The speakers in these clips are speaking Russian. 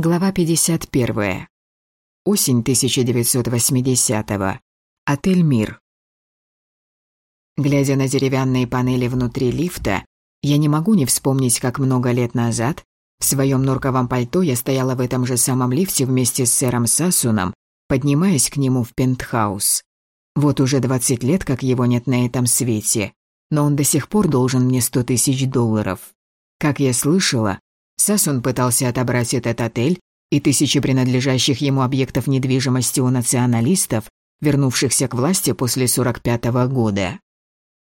Глава 51. Осень 1980-го. Отель «Мир». Глядя на деревянные панели внутри лифта, я не могу не вспомнить, как много лет назад в своем норковом пальто я стояла в этом же самом лифте вместе с сэром Сасуном, поднимаясь к нему в пентхаус. Вот уже 20 лет, как его нет на этом свете, но он до сих пор должен мне 100 тысяч долларов. Как я слышала, Сасун пытался отобрать этот отель и тысячи принадлежащих ему объектов недвижимости у националистов, вернувшихся к власти после 45-го года.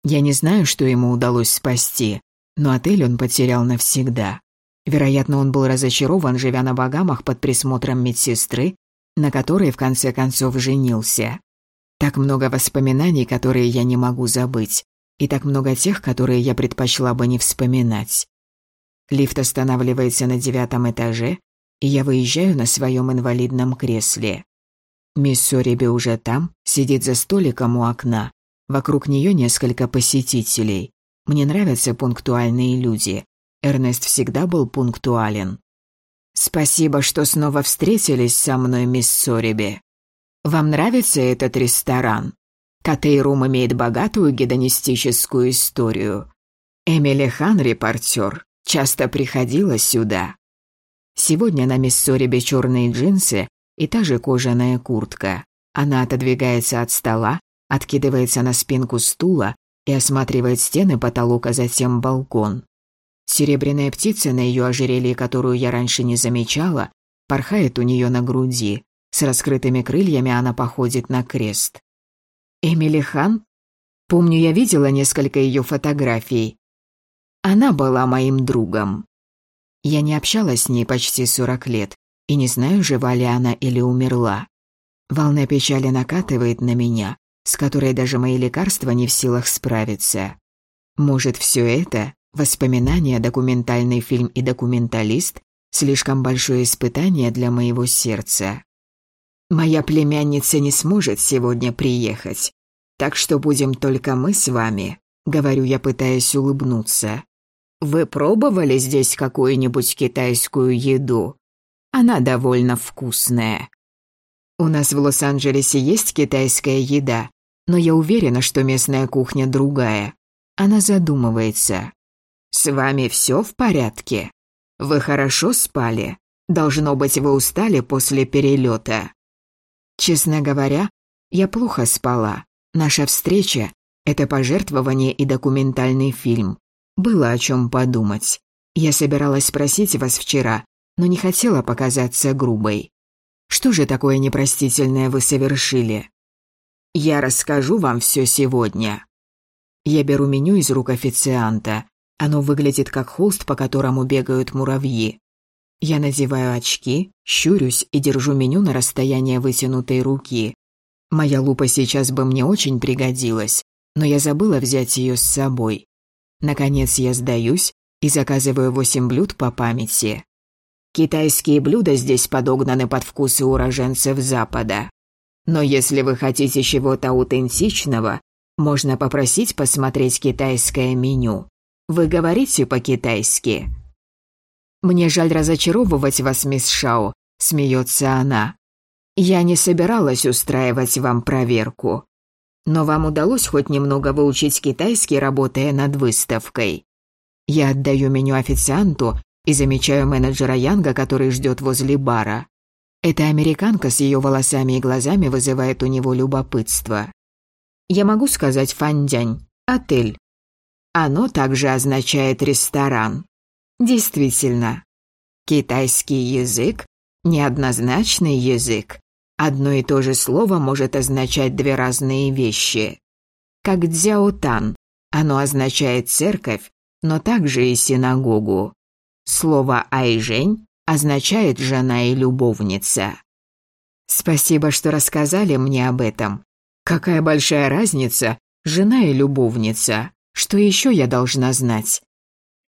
Я не знаю, что ему удалось спасти, но отель он потерял навсегда. Вероятно, он был разочарован, живя на Багамах под присмотром медсестры, на которой в конце концов женился. Так много воспоминаний, которые я не могу забыть, и так много тех, которые я предпочла бы не вспоминать. Лифт останавливается на девятом этаже, и я выезжаю на своем инвалидном кресле. Мисс Сориби уже там, сидит за столиком у окна. Вокруг нее несколько посетителей. Мне нравятся пунктуальные люди. Эрнест всегда был пунктуален. «Спасибо, что снова встретились со мной, мисс Сориби. Вам нравится этот ресторан? Катейрум имеет богатую гедонистическую историю. Эмили Хан, репортер, часто приходила сюда. Сегодня на мисс Сорибе черные джинсы и та же кожаная куртка. Она отодвигается от стола, откидывается на спинку стула и осматривает стены, потолок, а затем балкон. Серебряная птица на ее ожерелье, которую я раньше не замечала, порхает у нее на груди. С раскрытыми крыльями она походит на крест. Эмили Хан? Помню, я видела несколько ее фотографий. Она была моим другом. Я не общалась с ней почти сорок лет и не знаю, жива ли она или умерла. Волна печали накатывает на меня, с которой даже мои лекарства не в силах справиться. Может, все это, воспоминания, документальный фильм и документалист, слишком большое испытание для моего сердца. Моя племянница не сможет сегодня приехать, так что будем только мы с вами, говорю я, пытаясь улыбнуться. Вы пробовали здесь какую-нибудь китайскую еду? Она довольно вкусная. У нас в Лос-Анджелесе есть китайская еда, но я уверена, что местная кухня другая. Она задумывается. С вами все в порядке? Вы хорошо спали? Должно быть, вы устали после перелета. Честно говоря, я плохо спала. Наша встреча – это пожертвование и документальный фильм. Было о чем подумать. Я собиралась спросить вас вчера, но не хотела показаться грубой. Что же такое непростительное вы совершили? Я расскажу вам все сегодня. Я беру меню из рук официанта. Оно выглядит как холст, по которому бегают муравьи. Я надеваю очки, щурюсь и держу меню на расстоянии вытянутой руки. Моя лупа сейчас бы мне очень пригодилась, но я забыла взять ее с собой. Наконец я сдаюсь и заказываю восемь блюд по памяти. Китайские блюда здесь подогнаны под вкусы уроженцев Запада. Но если вы хотите чего-то аутентичного, можно попросить посмотреть китайское меню. Вы говорите по-китайски. «Мне жаль разочаровывать вас, мисс Шао», — смеется она. «Я не собиралась устраивать вам проверку. Но вам удалось хоть немного выучить китайский, работая над выставкой. Я отдаю меню официанту и замечаю менеджера Янга, который ждет возле бара. Эта американка с ее волосами и глазами вызывает у него любопытство. Я могу сказать фандянь, отель. Оно также означает ресторан. Действительно. Китайский язык – неоднозначный язык, Одно и то же слово может означать две разные вещи. Как дзяотан, оно означает церковь, но также и синагогу. Слово айжень означает жена и любовница. Спасибо, что рассказали мне об этом. Какая большая разница, жена и любовница. Что еще я должна знать?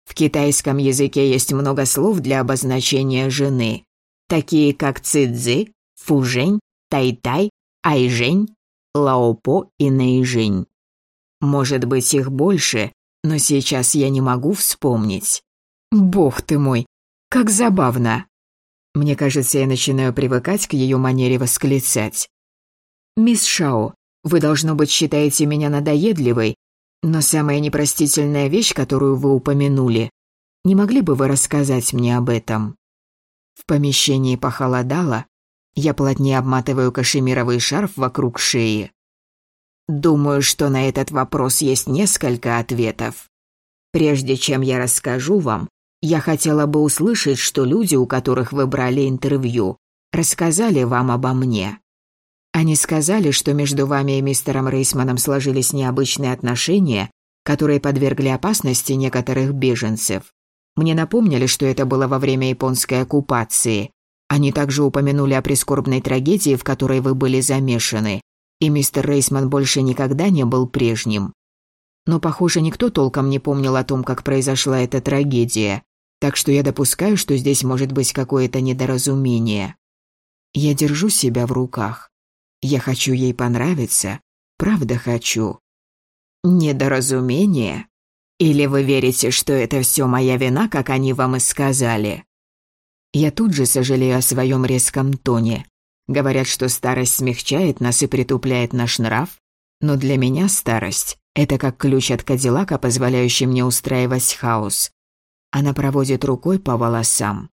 В китайском языке есть много слов для обозначения жены, такие как цидзи, фужень, тай-тай, айжень, лаопо и наижень. Может быть, их больше, но сейчас я не могу вспомнить. Бог ты мой, как забавно. Мне кажется, я начинаю привыкать к ее манере восклицать. «Мисс Шао, вы, должно быть, считаете меня надоедливой, но самая непростительная вещь, которую вы упомянули, не могли бы вы рассказать мне об этом?» В помещении похолодало, я плотнее обматываю кашемировый шарф вокруг шеи. Думаю, что на этот вопрос есть несколько ответов. Прежде чем я расскажу вам, я хотела бы услышать, что люди, у которых вы брали интервью, рассказали вам обо мне. Они сказали, что между вами и мистером Рейсманом сложились необычные отношения, которые подвергли опасности некоторых беженцев. Мне напомнили, что это было во время японской оккупации. Они также упомянули о прискорбной трагедии, в которой вы были замешаны, и мистер Рейсман больше никогда не был прежним. Но, похоже, никто толком не помнил о том, как произошла эта трагедия, так что я допускаю, что здесь может быть какое-то недоразумение. Я держу себя в руках. Я хочу ей понравиться, правда хочу. Недоразумение? Или вы верите, что это все моя вина, как они вам и сказали? Я тут же сожалею о своем резком тоне. Говорят, что старость смягчает нас и притупляет наш нрав, но для меня старость – это как ключ от Кадиллака, позволяющий мне устраивать хаос. Она проводит рукой по волосам.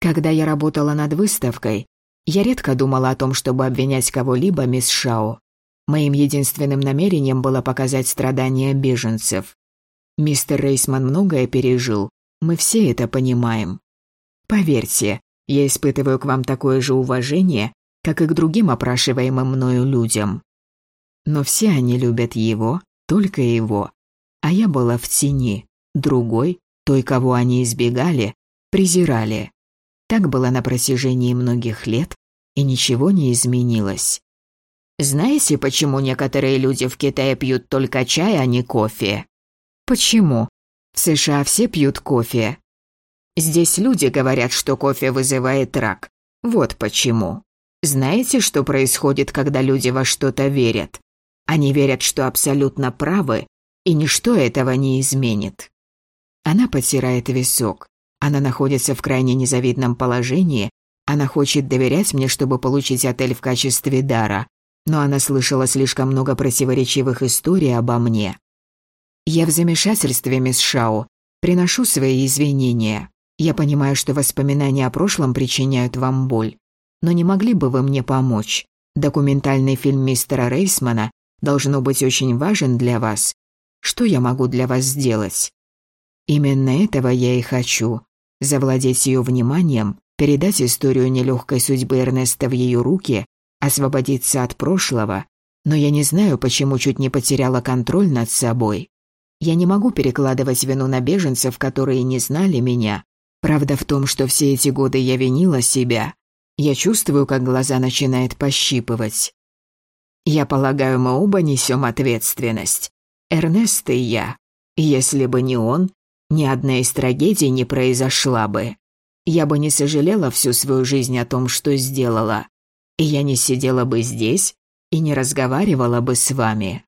Когда я работала над выставкой, я редко думала о том, чтобы обвинять кого-либо, мисс Шао. Моим единственным намерением было показать страдания беженцев. Мистер Рейсман многое пережил, мы все это понимаем. Поверьте, я испытываю к вам такое же уважение, как и к другим опрашиваемым мною людям. Но все они любят его, только его. А я была в тени, другой, той, кого они избегали, презирали. Так было на протяжении многих лет, и ничего не изменилось. Знаете, почему некоторые люди в Китае пьют только чай, а не кофе? Почему? В США все пьют кофе. Здесь люди говорят, что кофе вызывает рак. Вот почему. Знаете, что происходит, когда люди во что-то верят? Они верят, что абсолютно правы, и ничто этого не изменит. Она потирает висок. Она находится в крайне незавидном положении. Она хочет доверять мне, чтобы получить отель в качестве дара. Но она слышала слишком много противоречивых историй обо мне. Я в замешательстве, мисс Шау. Приношу свои извинения. Я понимаю, что воспоминания о прошлом причиняют вам боль. Но не могли бы вы мне помочь? Документальный фильм мистера Рейсмана должно быть очень важен для вас. Что я могу для вас сделать? Именно этого я и хочу завладеть ее вниманием, передать историю нелегкой судьбы Эрнеста в ее руки, освободиться от прошлого, но я не знаю, почему чуть не потеряла контроль над собой. Я не могу перекладывать вину на беженцев, которые не знали меня. Правда в том, что все эти годы я винила себя. Я чувствую, как глаза начинает пощипывать. Я полагаю, мы оба несем ответственность. Эрнест и я. Если бы не он, ни одна из трагедий не произошла бы. Я бы не сожалела всю свою жизнь о том, что сделала. И я не сидела бы здесь и не разговаривала бы с вами.